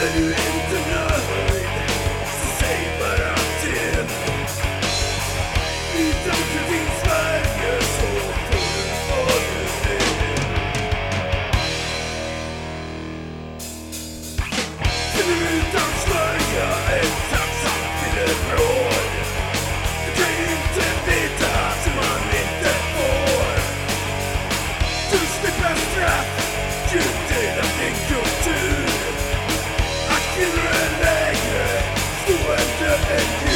känner du inte nöd, så säg bara till. Thank you.